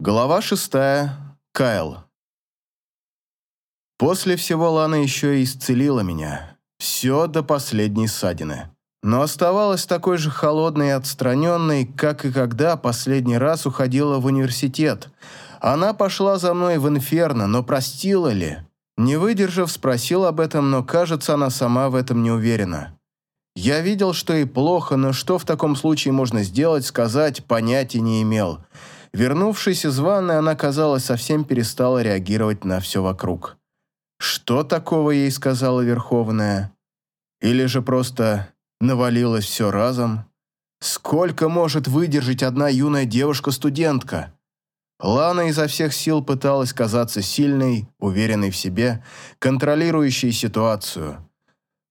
Глава шестая. Кайл. После всего Лана еще и исцелила меня. Все до последней ссадины. Но оставалась такой же холодной и отстраненной, как и когда последний раз уходила в университет. Она пошла за мной в инферно, но простила ли? Не выдержав, спросил об этом, но, кажется, она сама в этом не уверена. Я видел, что ей плохо, но что в таком случае можно сделать, сказать, понятия не имел. Вернувшись из ванны, она, казалось, совсем перестала реагировать на все вокруг. Что такого ей сказала Верховная? Или же просто навалилось все разом? Сколько может выдержать одна юная девушка-студентка? Лана изо всех сил пыталась казаться сильной, уверенной в себе, контролирующей ситуацию.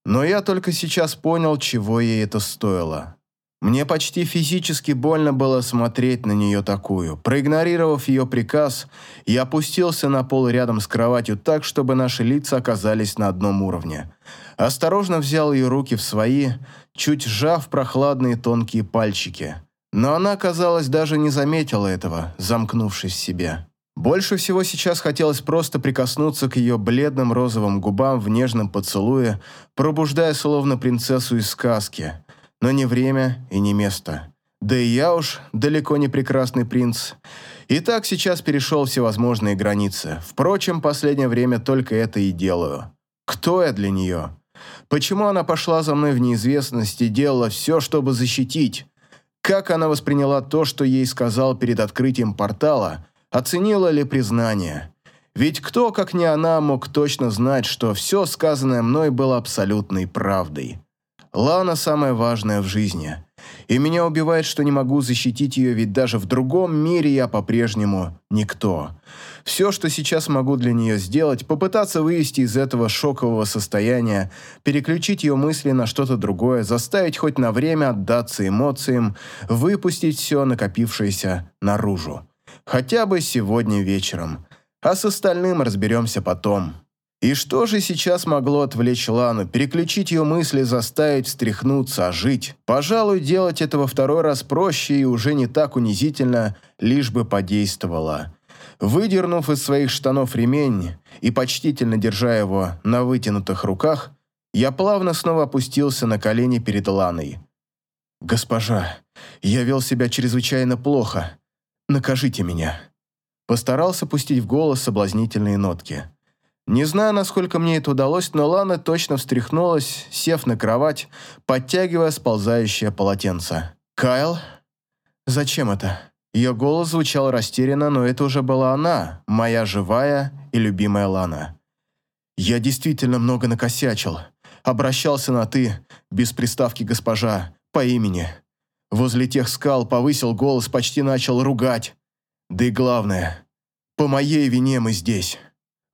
Но я только сейчас понял, чего ей это стоило. Мне почти физически больно было смотреть на нее такую. Проигнорировав ее приказ, я опустился на пол рядом с кроватью так, чтобы наши лица оказались на одном уровне. Осторожно взял ее руки в свои, чуть сжав прохладные тонкие пальчики. Но она, казалось, даже не заметила этого, замкнувшись в себе. Больше всего сейчас хотелось просто прикоснуться к ее бледным розовым губам в нежном поцелуе, пробуждая словно принцессу из сказки – но не время и не место. Да и я уж далеко не прекрасный принц. И так сейчас перешел всевозможные границы. Впрочем, последнее время только это и делаю. Кто я для нее? Почему она пошла за мной в неизвестность и делала все, чтобы защитить? Как она восприняла то, что ей сказал перед открытием портала? Оценила ли признание? Ведь кто, как не она, мог точно знать, что все сказанное мной было абсолютной правдой? Лана самое важное в жизни. И меня убивает, что не могу защитить ее, ведь даже в другом мире я по-прежнему никто. Все, что сейчас могу для нее сделать, попытаться вывести из этого шокового состояния, переключить ее мысли на что-то другое, заставить хоть на время отдаться эмоциям, выпустить все накопившееся наружу. Хотя бы сегодня вечером. А с остальным разберемся потом. И что же сейчас могло отвлечь Лану, переключить ее мысли, заставить встряхнуться, ожить? Пожалуй, делать это во второй раз проще и уже не так унизительно, лишь бы подействовало. Выдернув из своих штанов ремень и почтительно держа его на вытянутых руках, я плавно снова опустился на колени перед Ланой. «Госпожа, я вел себя чрезвычайно плохо. Накажите меня». Постарался пустить в голос соблазнительные нотки. Не знаю, насколько мне это удалось, но Лана точно встряхнулась, сев на кровать, подтягивая сползающее полотенце. «Кайл? Зачем это?» Ее голос звучал растерянно, но это уже была она, моя живая и любимая Лана. «Я действительно много накосячил. Обращался на «ты», без приставки «госпожа», по имени. Возле тех скал повысил голос, почти начал ругать. Да и главное, по моей вине мы здесь».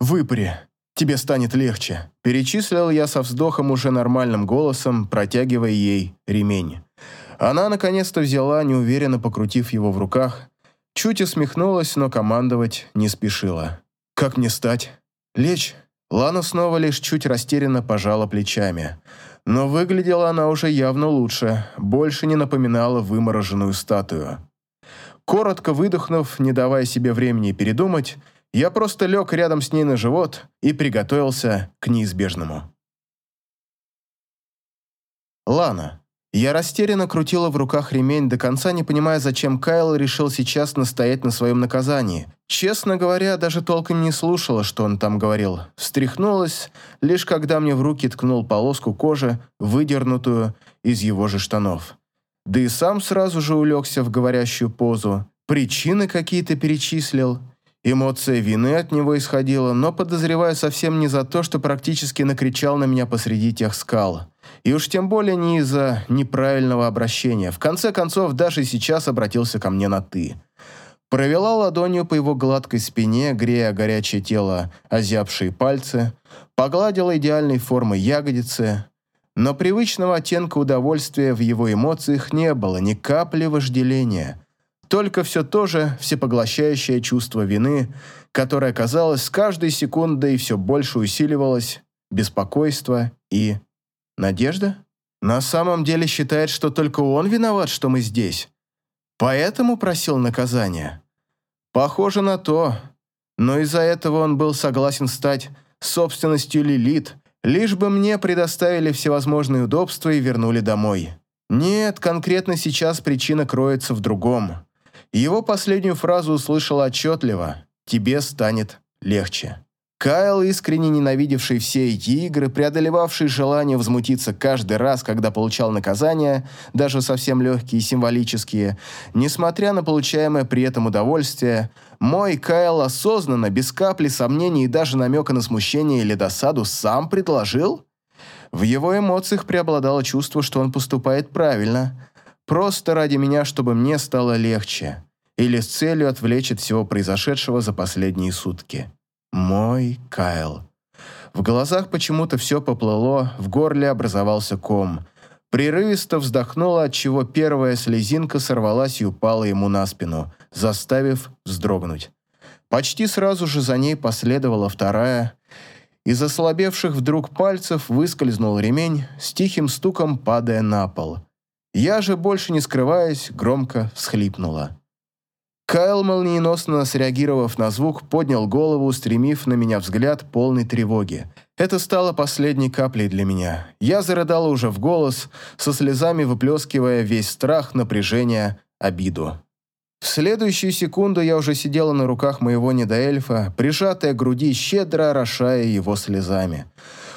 «Выпари, тебе станет легче», – перечислил я со вздохом уже нормальным голосом, протягивая ей ремень. Она наконец-то взяла, неуверенно покрутив его в руках, чуть усмехнулась, но командовать не спешила. «Как мне стать? Лечь?» Лана снова лишь чуть растерянно пожала плечами. Но выглядела она уже явно лучше, больше не напоминала вымороженную статую. Коротко выдохнув, не давая себе времени передумать, я просто лег рядом с ней на живот и приготовился к неизбежному. Лана. Я растерянно крутила в руках ремень, до конца не понимая, зачем Кайл решил сейчас настоять на своем наказании. Честно говоря, даже толком не слушала, что он там говорил. Встряхнулась, лишь когда мне в руки ткнул полоску кожи, выдернутую из его же штанов. Да и сам сразу же улегся в говорящую позу. Причины какие-то перечислил – Эмоция вины от него исходила, но подозреваю совсем не за то, что практически накричал на меня посреди тех скал. И уж тем более не из-за неправильного обращения. В конце концов, даже сейчас обратился ко мне на «ты». Провела ладонью по его гладкой спине, грея горячее тело, озябшие пальцы, погладила идеальной формы ягодицы, но привычного оттенка удовольствия в его эмоциях не было, ни капли вожделения – только все то же всепоглощающее чувство вины, которое, казалось, с каждой секундой все больше усиливалось, беспокойство и... Надежда? На самом деле считает, что только он виноват, что мы здесь. Поэтому просил наказания. Похоже на то. Но из-за этого он был согласен стать собственностью Лилит, лишь бы мне предоставили всевозможные удобства и вернули домой. Нет, конкретно сейчас причина кроется в другом. Его последнюю фразу услышал отчетливо «Тебе станет легче». Кайл, искренне ненавидевший все эти игры, преодолевавший желание возмутиться каждый раз, когда получал наказания, даже совсем легкие и символические, несмотря на получаемое при этом удовольствие, мой Кайл осознанно, без капли сомнений и даже намека на смущение или досаду, сам предложил? В его эмоциях преобладало чувство, что он поступает правильно, просто ради меня, чтобы мне стало легче, или с целью отвлечь от всего произошедшего за последние сутки. Мой Кайл. В глазах почему-то все поплыло, в горле образовался ком. Прерывисто вздохнула, отчего первая слезинка сорвалась и упала ему на спину, заставив вздрогнуть. Почти сразу же за ней последовала вторая. Из ослабевших вдруг пальцев выскользнул ремень, с тихим стуком падая на пол. Я же, больше не скрываясь, громко всхлипнула. Кайл, молниеносно среагировав на звук, поднял голову, устремив на меня взгляд полной тревоги. Это стало последней каплей для меня. Я зарыдала уже в голос, со слезами выплескивая весь страх, напряжение, обиду. В следующую секунду я уже сидела на руках моего недоэльфа, прижатая к груди, щедро орошая его слезами.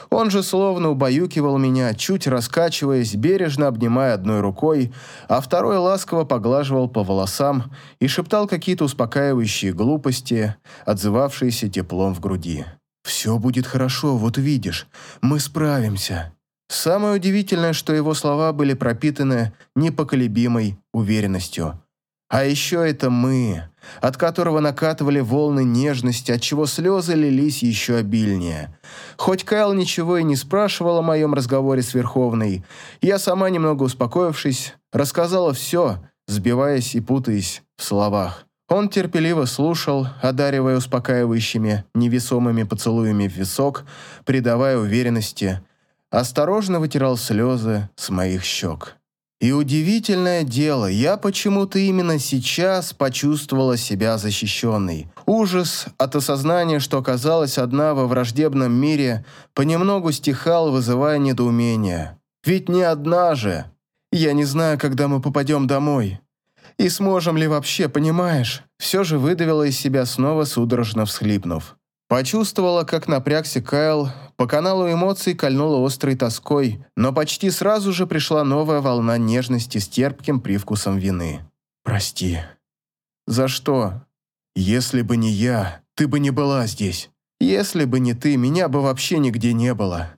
Он же словно убаюкивал меня, чуть раскачиваясь, бережно обнимая одной рукой, а второй ласково поглаживал по волосам и шептал какие-то успокаивающие глупости, отзывавшиеся теплом в груди. «Все будет хорошо, вот увидишь. Мы справимся». Самое удивительное, что его слова были пропитаны непоколебимой уверенностью. А еще это мы, от которого накатывали волны нежности, от чего слезы лились еще обильнее. Хоть Кайл ничего и не спрашивал о моем разговоре с Верховной, я сама, немного успокоившись, рассказала все, сбиваясь и путаясь в словах. Он терпеливо слушал, одаривая успокаивающими, невесомыми поцелуями в висок, придавая уверенности, осторожно вытирал слезы с моих щек. И удивительное дело, я почему-то именно сейчас почувствовала себя защищенной. Ужас от осознания, что оказалась одна во враждебном мире, понемногу стихал, вызывая недоумение. Ведь не одна же. Я не знаю, когда мы попадем домой. И сможем ли вообще, понимаешь? Все же выдавила из себя снова, судорожно всхлипнув. Почувствовала, как напрягся Кайл, по каналу эмоций кольнула острой тоской, но почти сразу же пришла новая волна нежности с терпким привкусом вины. «Прости». «За что?» «Если бы не я, ты бы не была здесь. Если бы не ты, меня бы вообще нигде не было.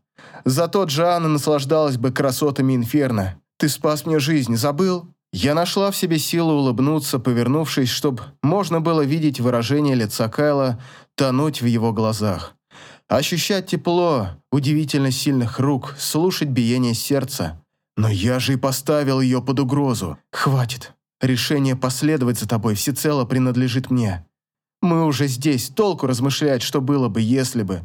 Зато Джоанна наслаждалась бы красотами Инферно. Ты спас мне жизнь, забыл?» Я нашла в себе силу улыбнуться, повернувшись, чтобы можно было видеть выражение лица Кайла, тонуть в его глазах. Ощущать тепло удивительно сильных рук, слушать биение сердца. Но я же и поставил ее под угрозу. Хватит. Решение последовать за тобой всецело принадлежит мне. Мы уже здесь, толку размышлять, что было бы, если бы.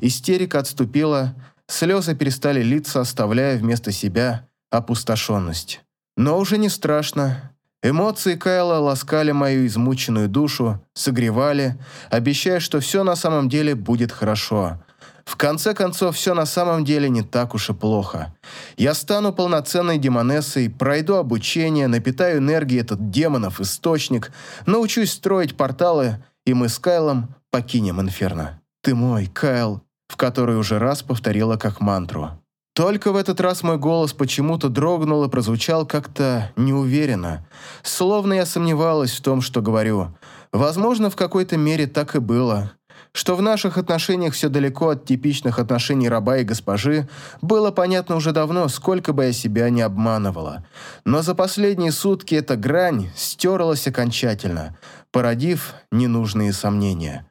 Истерика отступила, слезы перестали литься, оставляя вместо себя опустошенность. Но уже не страшно. Эмоции Кайла ласкали мою измученную душу, согревали, обещая, что все на самом деле будет хорошо. В конце концов, все на самом деле не так уж и плохо. Я стану полноценной демонессой, пройду обучение, напитаю энергией этот демонов источник, научусь строить порталы, и мы с Кайлом покинем Инферно. «Ты мой, Кайл», в который уже раз повторила как мантру. Только в этот раз мой голос почему-то дрогнул и прозвучал как-то неуверенно, словно я сомневалась в том, что говорю. Возможно, в какой-то мере так и было. Что в наших отношениях все далеко от типичных отношений раба и госпожи, было понятно уже давно, сколько бы я себя не обманывала. Но за последние сутки эта грань стерлась окончательно, породив ненужные сомнения.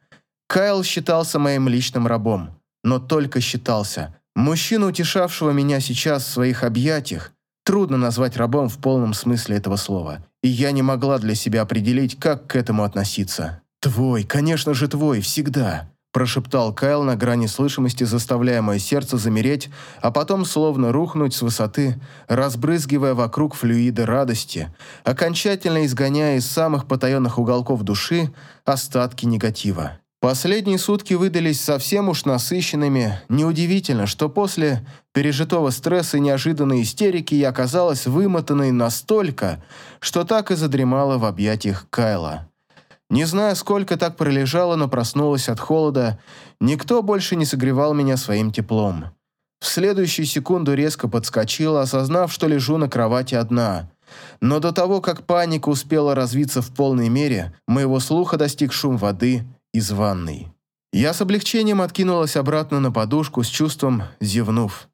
Кайл считался моим личным рабом, но только считался – Мужчину, утешавшего меня сейчас в своих объятиях, трудно назвать рабом в полном смысле этого слова, и я не могла для себя определить, как к этому относиться. «Твой, конечно же твой, всегда. прошептал Кайл на грани слышимости, заставляя мое сердце замереть, а потом словно рухнуть с высоты, разбрызгивая вокруг флюиды радости, окончательно изгоняя из самых потаенных уголков души остатки негатива. Последние сутки выдались совсем уж насыщенными. Неудивительно, что после пережитого стресса и неожиданной истерики я оказалась вымотанной настолько, что так и задремала в объятиях Кайла. Не знаю, сколько так пролежала, но проснулась от холода. Никто больше не согревал меня своим теплом. В следующую секунду резко подскочила, осознав, что лежу на кровати одна. Но до того, как паника успела развиться в полной мере, моего слуха достиг шум воды – из ванной. Я с облегчением откинулась обратно на подушку с чувством зевнув.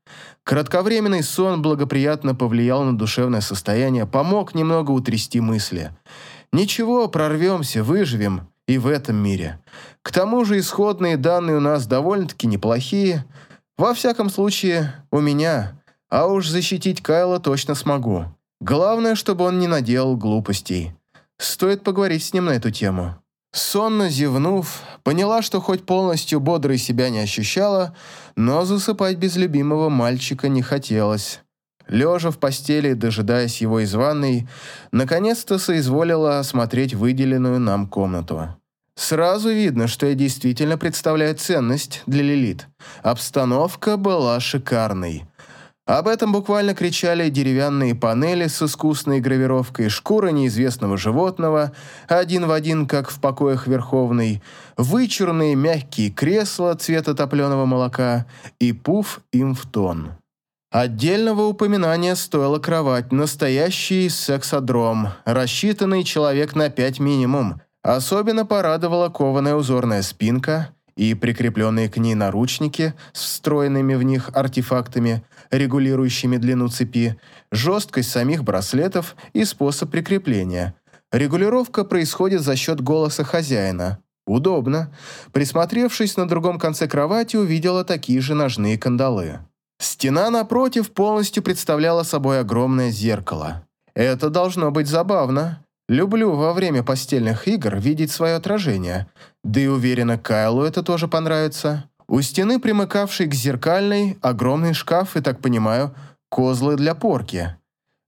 Кратковременный сон благоприятно повлиял на душевное состояние, помог немного утрясти мысли. Ничего, прорвемся, выживем и в этом мире. К тому же исходные данные у нас довольно-таки неплохие. Во всяком случае, у меня. А уж защитить Кайла точно смогу. Главное, чтобы он не наделал глупостей. Стоит поговорить с ним на эту тему. Сонно зевнув, поняла, что хоть полностью бодрой себя не ощущала, но засыпать без любимого мальчика не хотелось. Лежа в постели, дожидаясь его из ванной, наконец-то соизволила осмотреть выделенную нам комнату. Сразу видно, что я действительно представляю ценность для Лилит. Обстановка была шикарной. Об этом буквально кричали деревянные панели с искусной гравировкой, шкура неизвестного животного, один в один, как в покоях Верховной, вычурные мягкие кресла цвета топленого молока и пуф им в тон. Отдельного упоминания стоила кровать, настоящий сексодром, рассчитанный человек на пять минимум. Особенно порадовала кованая узорная спинка и прикрепленные к ней наручники с встроенными в них артефактами – регулирующими длину цепи, жесткость самих браслетов и способ прикрепления. Регулировка происходит за счет голоса хозяина. Удобно. Присмотревшись на другом конце кровати, увидела такие же ножные кандалы. Стена напротив полностью представляла собой огромное зеркало. Это должно быть забавно. Люблю во время постельных игр видеть свое отражение. Да и уверена, Кайлу это тоже понравится. У стены, примыкавшей к зеркальной, огромный шкаф и, так понимаю, козлы для порки.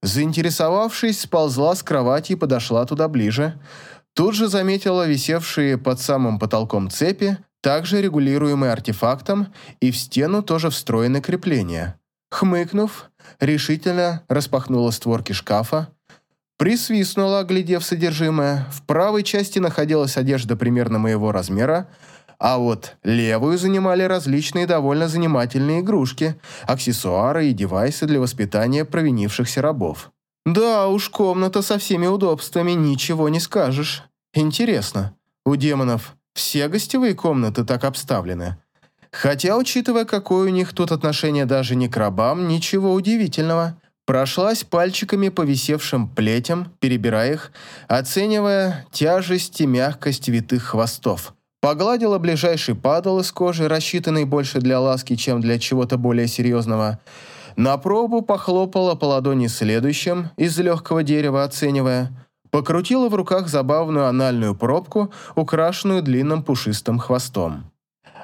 Заинтересовавшись, сползла с кровати и подошла туда ближе. Тут же заметила висевшие под самым потолком цепи, также регулируемые артефактом, и в стену тоже встроены крепления. Хмыкнув, решительно распахнула створки шкафа, присвистнула, оглядев содержимое. В правой части находилась одежда примерно моего размера, а вот левую занимали различные довольно занимательные игрушки, аксессуары и девайсы для воспитания провинившихся рабов. Да уж, комната со всеми удобствами, ничего не скажешь. Интересно, у демонов все гостевые комнаты так обставлены? Хотя, учитывая, какое у них тут отношение даже не к рабам, ничего удивительного. Прошлась пальчиками по висевшим плетям, перебирая их, оценивая тяжесть и мягкость витых хвостов. Погладила ближайший падал из кожи, рассчитанный больше для ласки, чем для чего-то более серьезного. На пробу похлопала по ладони следующим, из легкого дерева оценивая. Покрутила в руках забавную анальную пробку, украшенную длинным пушистым хвостом.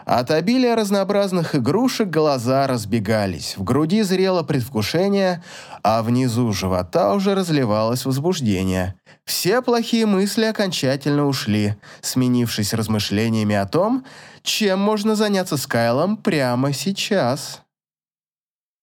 От обилия разнообразных игрушек глаза разбегались, в груди зрело предвкушение, а внизу живота уже разливалось возбуждение. Все плохие мысли окончательно ушли, сменившись размышлениями о том, чем можно заняться с Кайлом прямо сейчас.